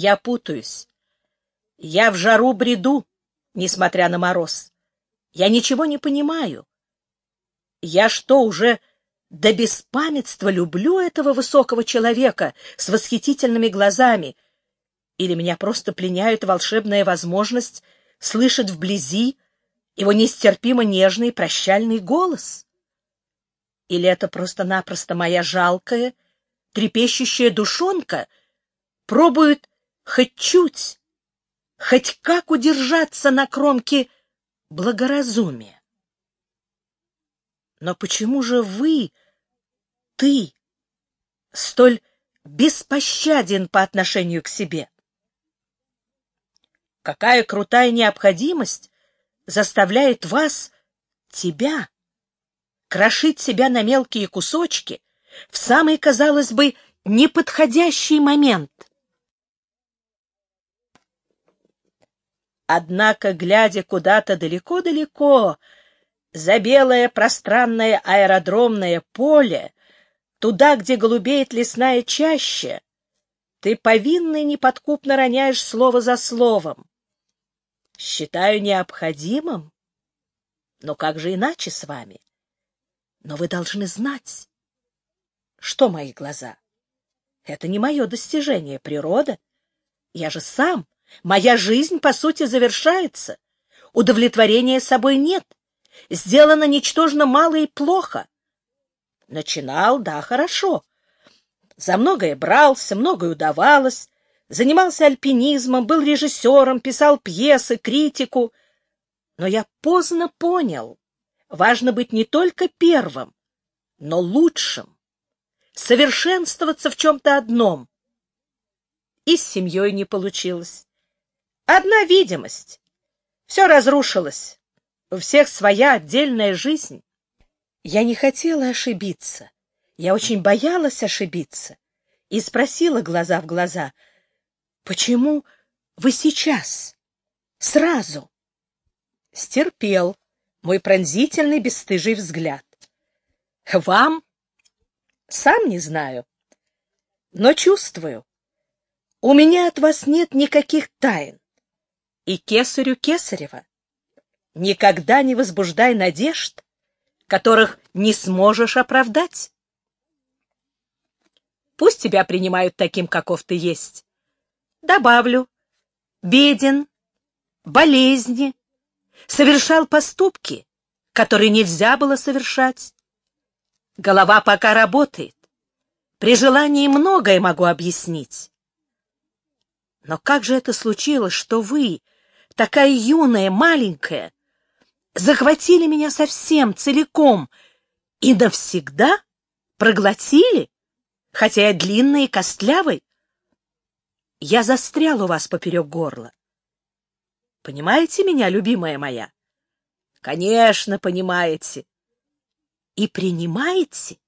Я путаюсь. Я в жару бреду, несмотря на мороз. Я ничего не понимаю. Я что, уже до беспамятства люблю этого высокого человека с восхитительными глазами? Или меня просто пленяет волшебная возможность слышать вблизи его нестерпимо нежный прощальный голос? Или это просто-напросто моя жалкая, трепещущая душонка пробует хоть чуть, хоть как удержаться на кромке благоразумия. Но почему же вы, ты, столь беспощаден по отношению к себе? Какая крутая необходимость заставляет вас, тебя, крошить себя на мелкие кусочки в самый, казалось бы, неподходящий момент? Однако, глядя куда-то далеко-далеко, за белое пространное аэродромное поле, туда, где голубеет лесная чаща, ты повинный неподкупно роняешь слово за словом. Считаю необходимым. Но как же иначе с вами? Но вы должны знать. Что мои глаза? Это не мое достижение, природа. Я же сам Моя жизнь, по сути, завершается. Удовлетворения собой нет. Сделано ничтожно мало и плохо. Начинал, да, хорошо. За многое брался, многое удавалось. Занимался альпинизмом, был режиссером, писал пьесы, критику. Но я поздно понял, важно быть не только первым, но лучшим. Совершенствоваться в чем-то одном. И с семьей не получилось. Одна видимость. Все разрушилось. У всех своя отдельная жизнь. Я не хотела ошибиться. Я очень боялась ошибиться. И спросила глаза в глаза, почему вы сейчас, сразу? Стерпел мой пронзительный бесстыжий взгляд. Вам? Сам не знаю, но чувствую. У меня от вас нет никаких тайн и кесарю Кесарева. Никогда не возбуждай надежд, которых не сможешь оправдать. Пусть тебя принимают таким, каков ты есть. Добавлю, беден, болезни, совершал поступки, которые нельзя было совершать. Голова пока работает. При желании многое могу объяснить. Но как же это случилось, что вы, такая юная, маленькая, захватили меня совсем, целиком и навсегда проглотили, хотя я длинный и костлявый. Я застрял у вас поперек горла. Понимаете меня, любимая моя? Конечно, понимаете. И принимаете?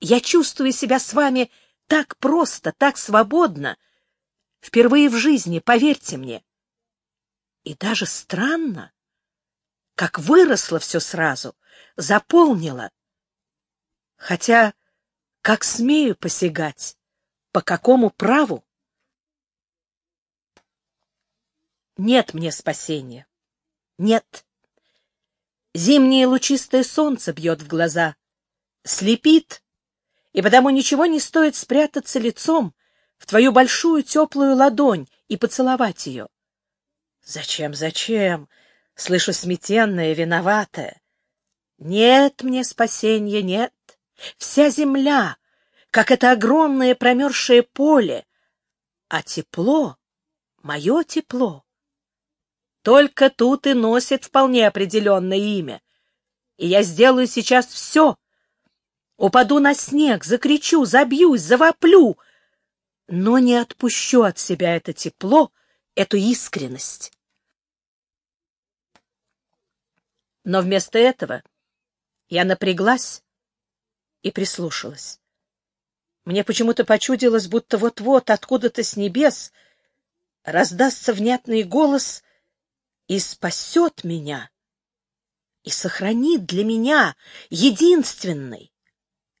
Я чувствую себя с вами так просто, так свободно. Впервые в жизни, поверьте мне. И даже странно, как выросло все сразу, заполнило. Хотя, как смею посягать, по какому праву? Нет мне спасения. Нет. Зимнее лучистое солнце бьет в глаза, слепит, и потому ничего не стоит спрятаться лицом в твою большую теплую ладонь и поцеловать ее. Зачем, зачем? Слышу сметенное, виноватое. Нет мне спасения, нет. Вся земля, как это огромное промерзшее поле, а тепло, мое тепло. Только тут и носит вполне определенное имя. И я сделаю сейчас все. Упаду на снег, закричу, забьюсь, завоплю, но не отпущу от себя это тепло, эту искренность. Но вместо этого я напряглась и прислушалась. Мне почему-то почудилось, будто вот-вот откуда-то с небес раздастся внятный голос и спасет меня, и сохранит для меня единственный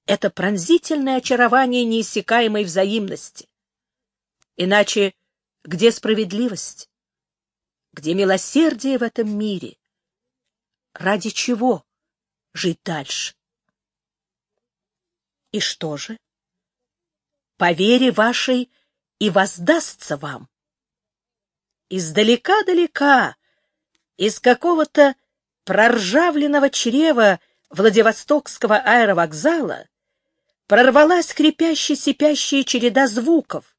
это пронзительное очарование неиссякаемой взаимности. Иначе где справедливость? Где милосердие в этом мире? Ради чего жить дальше? И что же? По вере вашей и воздастся вам. Издалека-далека, из какого-то проржавленного чрева Владивостокского аэровокзала прорвалась хрипящая-сипящая череда звуков,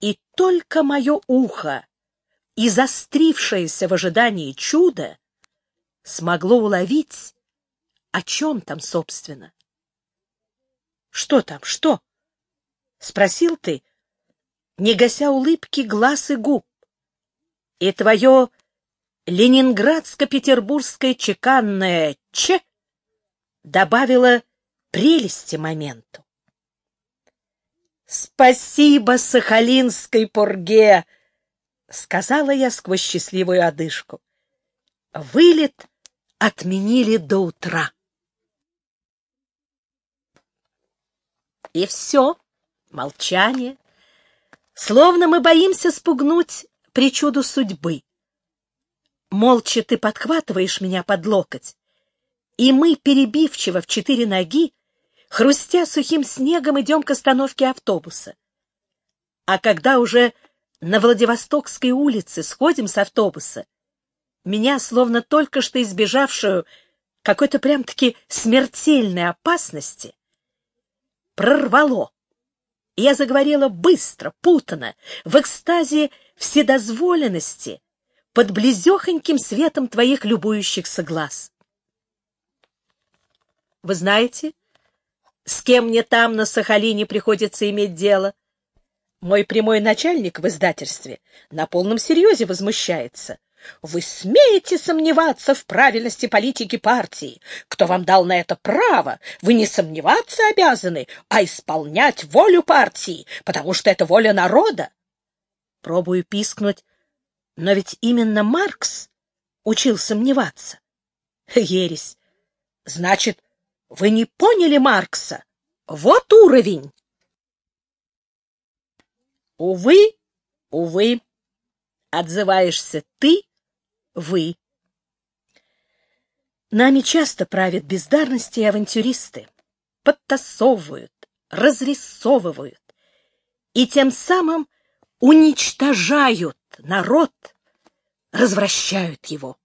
и только мое ухо и застрившееся в ожидании чуда смогло уловить, о чем там, собственно. — Что там, что? — спросил ты, не гася улыбки глаз и губ. И твое ленинградско-петербургское чеканное «ч» добавило прелести моменту. «Спасибо Сахалинской пурге!» — сказала я сквозь счастливую одышку. Вылет отменили до утра. И все, молчание. Словно мы боимся спугнуть причуду судьбы. Молча ты подхватываешь меня под локоть, и мы, перебивчиво в четыре ноги, хрустя сухим снегом, идем к остановке автобуса. А когда уже на Владивостокской улице сходим с автобуса, меня, словно только что избежавшую какой-то прям-таки смертельной опасности, прорвало. Я заговорила быстро, путано, в экстазе вседозволенности, под близехоньким светом твоих любующихся глаз. Вы знаете, с кем мне там на Сахалине приходится иметь дело? Мой прямой начальник в издательстве на полном серьезе возмущается. Вы смеете сомневаться в правильности политики партии? Кто вам дал на это право? Вы не сомневаться обязаны, а исполнять волю партии, потому что это воля народа. Пробую пискнуть, но ведь именно Маркс учил сомневаться. Ересь. Значит, вы не поняли Маркса? Вот уровень. Увы, увы, отзываешься ты, вы. Нами часто правят бездарности и авантюристы, подтасовывают, разрисовывают и тем самым уничтожают народ, развращают его.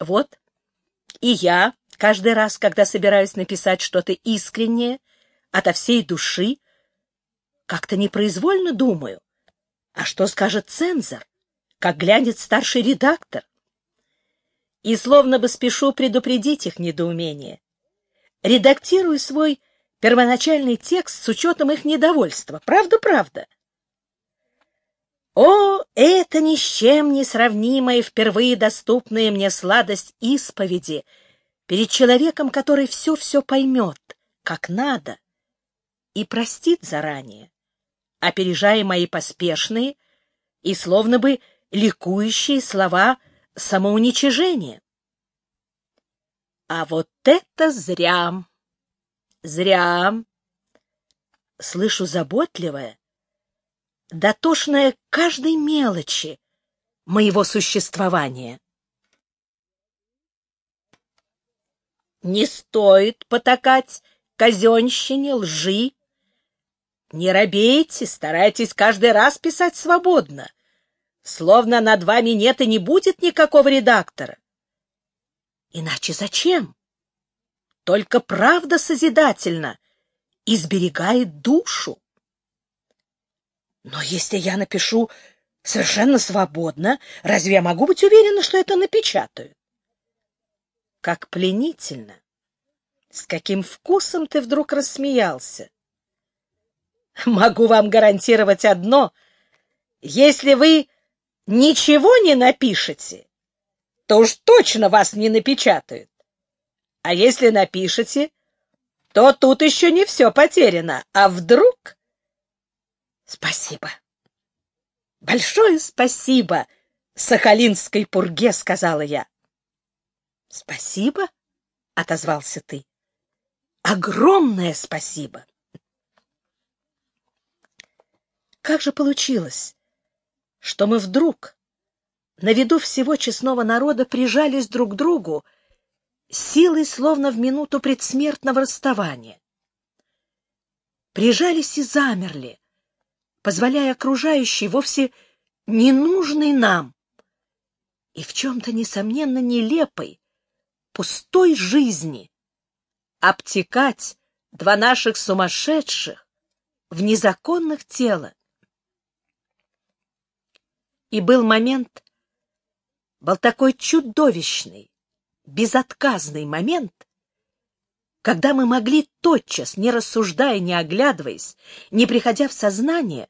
Вот и я каждый раз, когда собираюсь написать что-то искреннее, ото всей души, как-то непроизвольно думаю, а что скажет цензор, как глянет старший редактор? И словно бы спешу предупредить их недоумение. Редактирую свой первоначальный текст с учетом их недовольства. Правда-правда? О, это ни с чем не сравнимая впервые доступная мне сладость исповеди перед человеком, который все-все поймет, как надо, и простит заранее, опережая мои поспешные и словно бы ликующие слова самоуничижения. А вот это зря, зря. Слышу заботливое, дотошная каждой мелочи моего существования. Не стоит потакать казенщине, лжи. Не робейте, старайтесь каждый раз писать свободно, словно над вами нет и не будет никакого редактора. Иначе зачем? Только правда созидательна и сберегает душу. Но если я напишу совершенно свободно, разве я могу быть уверена, что это напечатают? Как пленительно! С каким вкусом ты вдруг рассмеялся? Могу вам гарантировать одно. Если вы ничего не напишете, то уж точно вас не напечатают. А если напишете, то тут еще не все потеряно. А вдруг... Спасибо. Большое спасибо Сахалинской пурге, сказала я. Спасибо, отозвался ты. Огромное спасибо. Как же получилось, что мы вдруг, на виду всего честного народа, прижались друг к другу, силой словно в минуту предсмертного расставания? Прижались и замерли, позволяя окружающей вовсе ненужной нам и в чем-то, несомненно, нелепой, пустой жизни обтекать два наших сумасшедших в незаконных телах. И был момент, был такой чудовищный, безотказный момент, когда мы могли тотчас, не рассуждая, не оглядываясь, не приходя в сознание,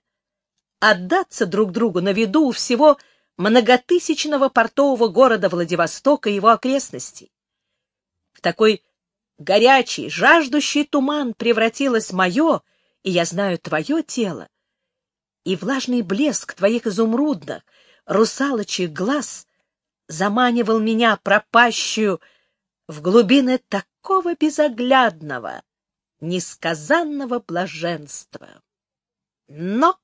отдаться друг другу на виду у всего многотысячного портового города Владивостока и его окрестностей. В такой горячий, жаждущий туман превратилось мое, и я знаю твое тело, и влажный блеск твоих изумрудных, русалочьих глаз заманивал меня, пропащую, в глубины такого безоглядного, несказанного блаженства. Но...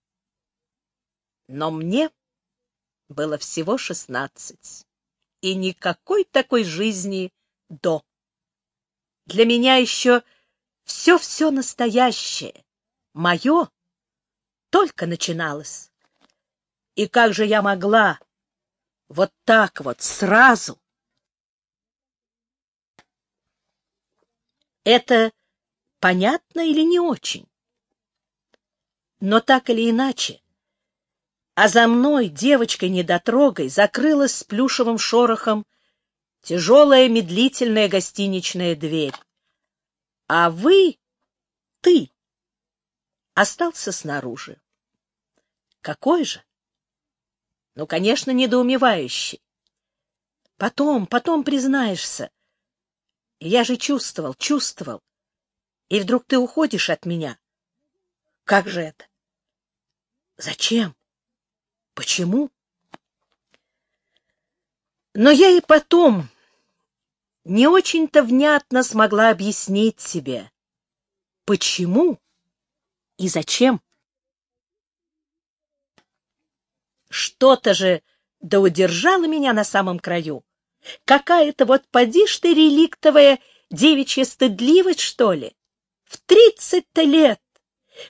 Но мне было всего шестнадцать, и никакой такой жизни до. Для меня еще все-все настоящее, мое, только начиналось. И как же я могла вот так вот сразу? Это понятно или не очень? Но так или иначе, а за мной, девочкой-недотрогой, закрылась с плюшевым шорохом тяжелая медлительная гостиничная дверь. А вы, ты, остался снаружи. Какой же? Ну, конечно, недоумевающий. Потом, потом признаешься. Я же чувствовал, чувствовал. И вдруг ты уходишь от меня. Как же это? Зачем? Почему? Но я и потом не очень-то внятно смогла объяснить себе, почему и зачем. Что-то же да удержало меня на самом краю. Какая-то вот поди ты реликтовая девичья стыдливость, что ли? В тридцать-то лет,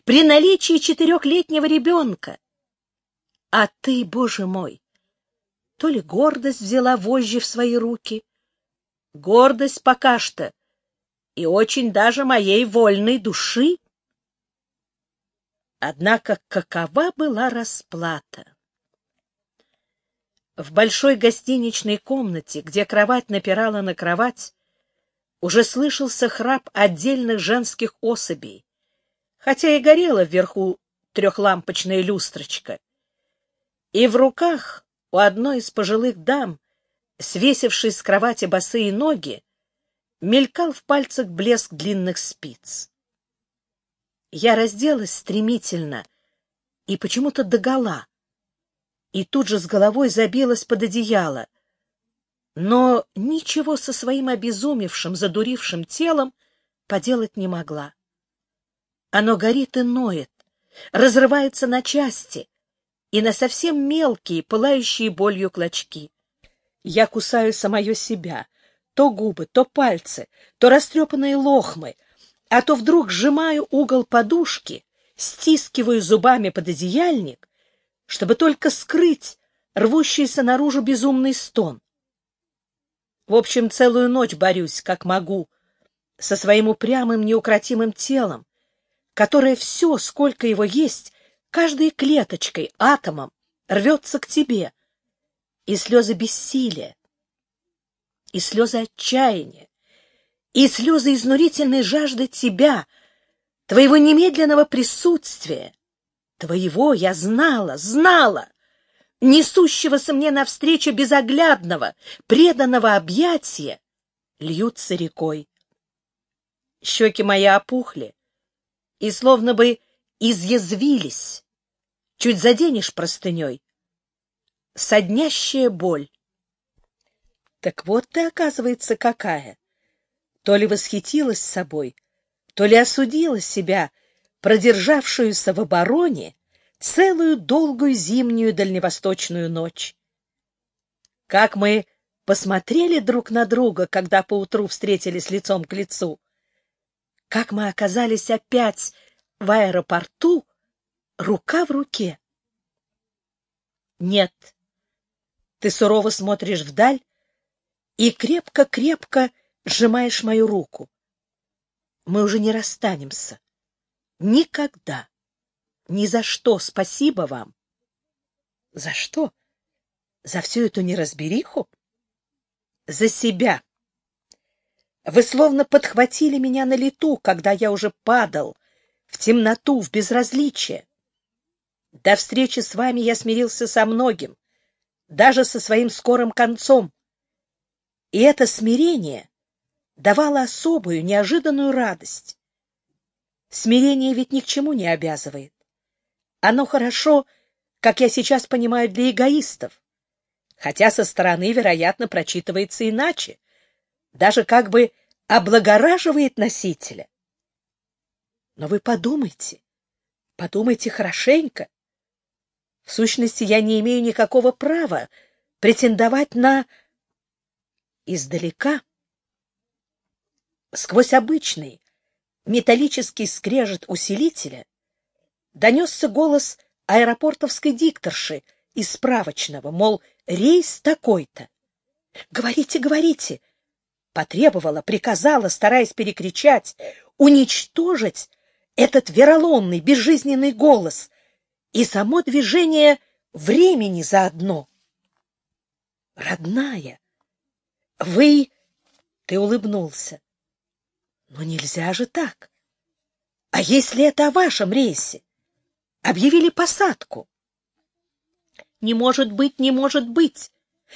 при наличии четырехлетнего ребенка. А ты, боже мой, то ли гордость взяла вожжи в свои руки, гордость пока что, и очень даже моей вольной души. Однако какова была расплата? В большой гостиничной комнате, где кровать напирала на кровать, уже слышался храп отдельных женских особей, хотя и горела вверху трехлампочная люстрочка — и в руках у одной из пожилых дам, свесившей с кровати босые ноги, мелькал в пальцах блеск длинных спиц. Я разделась стремительно и почему-то догола, и тут же с головой забилась под одеяло, но ничего со своим обезумевшим, задурившим телом поделать не могла. Оно горит и ноет, разрывается на части, и на совсем мелкие, пылающие болью клочки. Я кусаю самое себя, то губы, то пальцы, то растрепанные лохмы, а то вдруг сжимаю угол подушки, стискиваю зубами пододеяльник, чтобы только скрыть рвущийся наружу безумный стон. В общем, целую ночь борюсь, как могу, со своим упрямым, неукротимым телом, которое все, сколько его есть, каждой клеточкой, атомом рвется к тебе. И слезы бессилия, и слезы отчаяния, и слезы изнурительной жажды тебя, твоего немедленного присутствия, твоего, я знала, знала, несущегося мне навстречу безоглядного, преданного объятия, льются рекой. Щеки мои опухли, и словно бы изъязвились, Чуть заденешь простыней. Соднящая боль. Так вот ты, оказывается, какая. То ли восхитилась собой, то ли осудила себя, продержавшуюся в обороне целую долгую зимнюю дальневосточную ночь. Как мы посмотрели друг на друга, когда поутру встретились лицом к лицу. Как мы оказались опять в аэропорту, рука в руке. Нет, ты сурово смотришь вдаль и крепко-крепко сжимаешь мою руку. Мы уже не расстанемся. Никогда. Ни за что. Спасибо вам. За что? За всю эту неразбериху? За себя. Вы словно подхватили меня на лету, когда я уже падал, в темноту, в безразличие. До встречи с вами я смирился со многим, даже со своим скорым концом. И это смирение давало особую, неожиданную радость. Смирение ведь ни к чему не обязывает. Оно хорошо, как я сейчас понимаю, для эгоистов, хотя со стороны, вероятно, прочитывается иначе, даже как бы облагораживает носителя. Но вы подумайте, подумайте хорошенько. В сущности, я не имею никакого права претендовать на... Издалека, сквозь обычный металлический скрежет усилителя, донесся голос аэропортовской дикторши из справочного, мол, рейс такой-то. «Говорите, говорите!» Потребовала, приказала, стараясь перекричать, уничтожить этот вероломный, безжизненный голос — и само движение времени заодно. Родная, вы... Ты улыбнулся. Но нельзя же так. А если это о вашем рейсе? Объявили посадку. Не может быть, не может быть.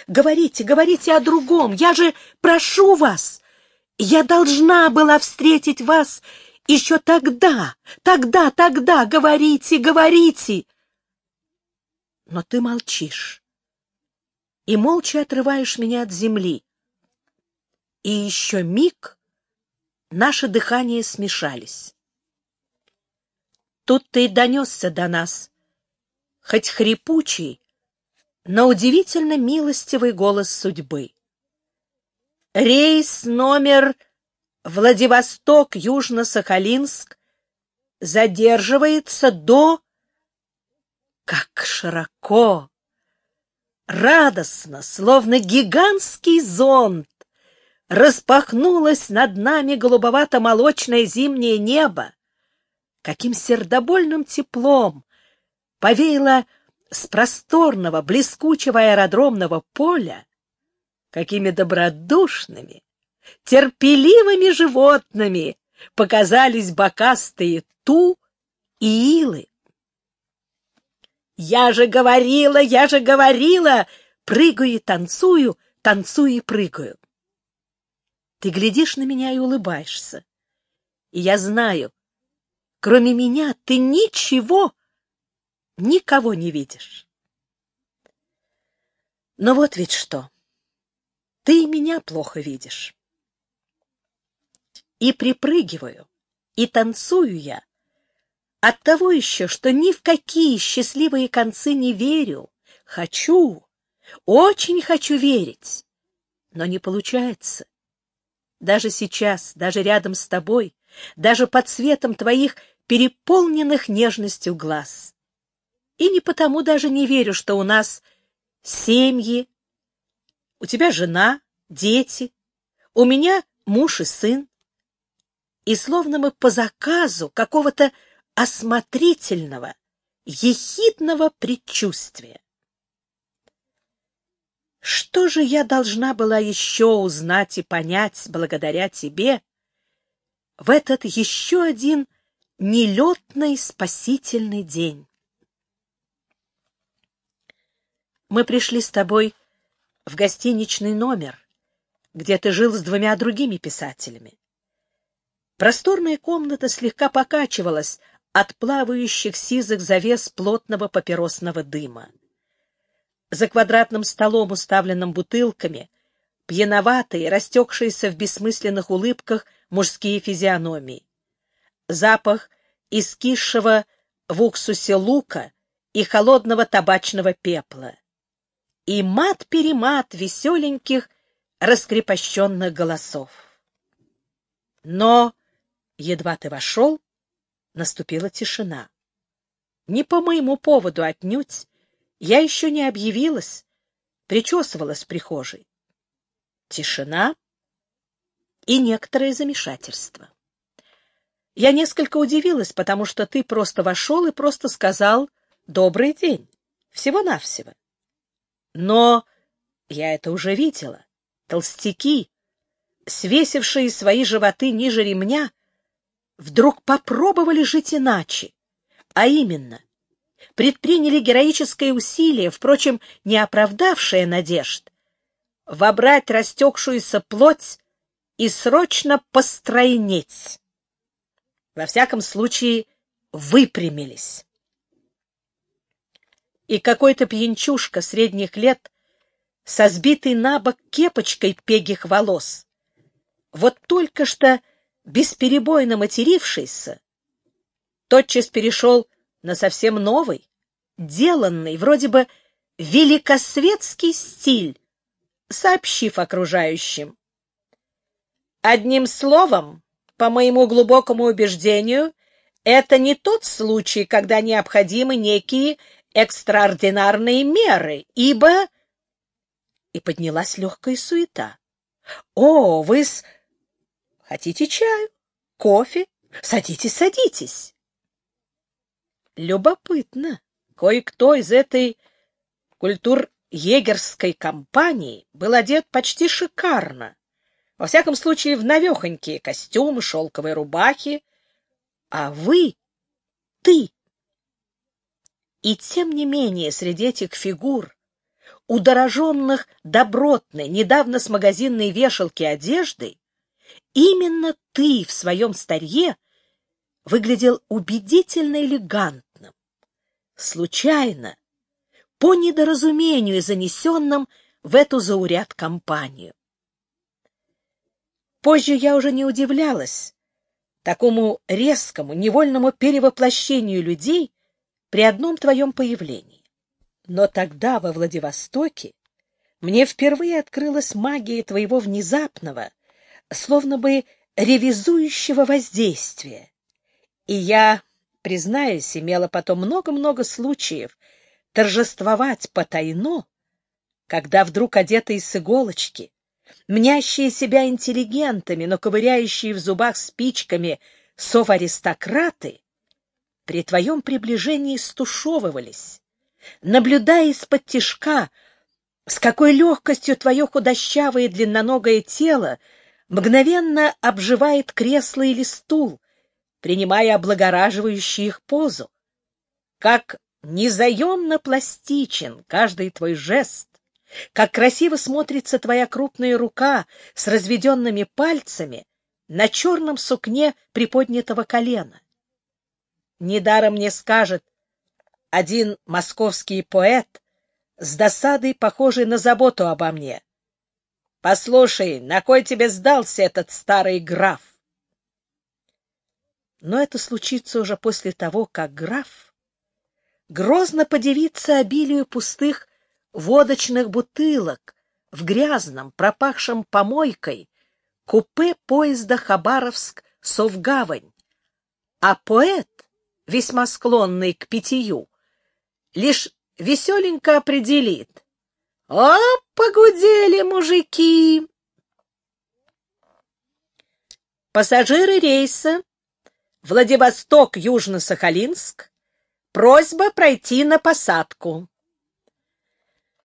Говорите, говорите о другом. Я же прошу вас. Я должна была встретить вас еще тогда, тогда, тогда, говорите, говорите. Но ты молчишь и молча отрываешь меня от земли. И еще миг наши дыхания смешались. Тут ты и донесся до нас, хоть хрипучий, но удивительно милостивый голос судьбы. Рейс номер Владивосток, Южно-Сахалинск задерживается до... Как широко, радостно, словно гигантский зонт, распахнулось над нами голубовато-молочное зимнее небо, каким сердобольным теплом повеяло с просторного, блескучего аэродромного поля, какими добродушными, терпеливыми животными показались бокастые ту и илы. «Я же говорила, я же говорила!» Прыгаю и танцую, танцую и прыгаю. Ты глядишь на меня и улыбаешься. И я знаю, кроме меня ты ничего, никого не видишь. Но вот ведь что. Ты меня плохо видишь и припрыгиваю, и танцую я. От того еще, что ни в какие счастливые концы не верю. Хочу, очень хочу верить, но не получается. Даже сейчас, даже рядом с тобой, даже под светом твоих переполненных нежностью глаз. И не потому даже не верю, что у нас семьи, у тебя жена, дети, у меня муж и сын, и словно мы по заказу какого-то осмотрительного, ехидного предчувствия. Что же я должна была еще узнать и понять благодаря тебе в этот еще один нелетный спасительный день? Мы пришли с тобой в гостиничный номер, где ты жил с двумя другими писателями. Просторная комната слегка покачивалась от плавающих сизых завес плотного папиросного дыма. За квадратным столом, уставленным бутылками, пьяноватые, растекшиеся в бессмысленных улыбках мужские физиономии. Запах искисшего в уксусе лука и холодного табачного пепла, и мат-перемат веселеньких раскрепощенных голосов. Но, едва ты вошел, наступила тишина. Не по моему поводу отнюдь, я еще не объявилась, причесывалась в прихожей. Тишина и некоторое замешательство. Я несколько удивилась, потому что ты просто вошел и просто сказал «добрый день», всего-навсего. Но я это уже видела. Толстяки, свесившие свои животы ниже ремня, вдруг попробовали жить иначе, а именно, предприняли героическое усилие, впрочем, не оправдавшее надежд, вобрать растекшуюся плоть и срочно постройнеть. Во всяком случае, выпрямились. И какой-то пьянчушка средних лет со сбитой на бок кепочкой пегих волос, вот только что бесперебойно матерившийся, тотчас перешел на совсем новый, деланный, вроде бы великосветский стиль, сообщив окружающим. Одним словом, по моему глубокому убеждению, это не тот случай, когда необходимы некие экстраординарные меры, ибо... И поднялась легкая суета. — О, вы с... Хотите чаю? Кофе? Садитесь, садитесь. Любопытно. Кое-кто из этой культур-егерской компании был одет почти шикарно. Во всяком случае, в навехонькие костюмы, шелковые рубахи. А вы, ты. И тем не менее, среди этих фигур, удороженных добротной, недавно с магазинной вешалки одеждой, Именно ты в своем старье выглядел убедительно элегантным. Случайно, по недоразумению занесенным в эту зауряд компанию. Позже я уже не удивлялась такому резкому, невольному перевоплощению людей при одном твоем появлении. Но тогда, во Владивостоке, мне впервые открылась магия твоего внезапного, словно бы ревизующего воздействия. И я, признаюсь, имела потом много-много случаев торжествовать потайно, когда вдруг одетые с иголочки, мнящие себя интеллигентами, но ковыряющие в зубах спичками сов-аристократы, при твоем приближении стушевывались, наблюдая из-под тишка, с какой легкостью твое худощавое длинноногое тело мгновенно обживает кресло или стул, принимая облагораживающую их позу. Как незаемно пластичен каждый твой жест, как красиво смотрится твоя крупная рука с разведенными пальцами на черном сукне приподнятого колена. Недаром мне скажет один московский поэт, с досадой похожий на заботу обо мне. Послушай, на кой тебе сдался этот старый граф? Но это случится уже после того, как граф грозно подивится обилию пустых водочных бутылок в грязном, пропахшем помойкой купе поезда Хабаровск-Совгавань, а поэт, весьма склонный к питью, лишь веселенько определит — о, погудели мужики! Пассажиры рейса Владивосток-Южно-Сахалинск. Просьба пройти на посадку.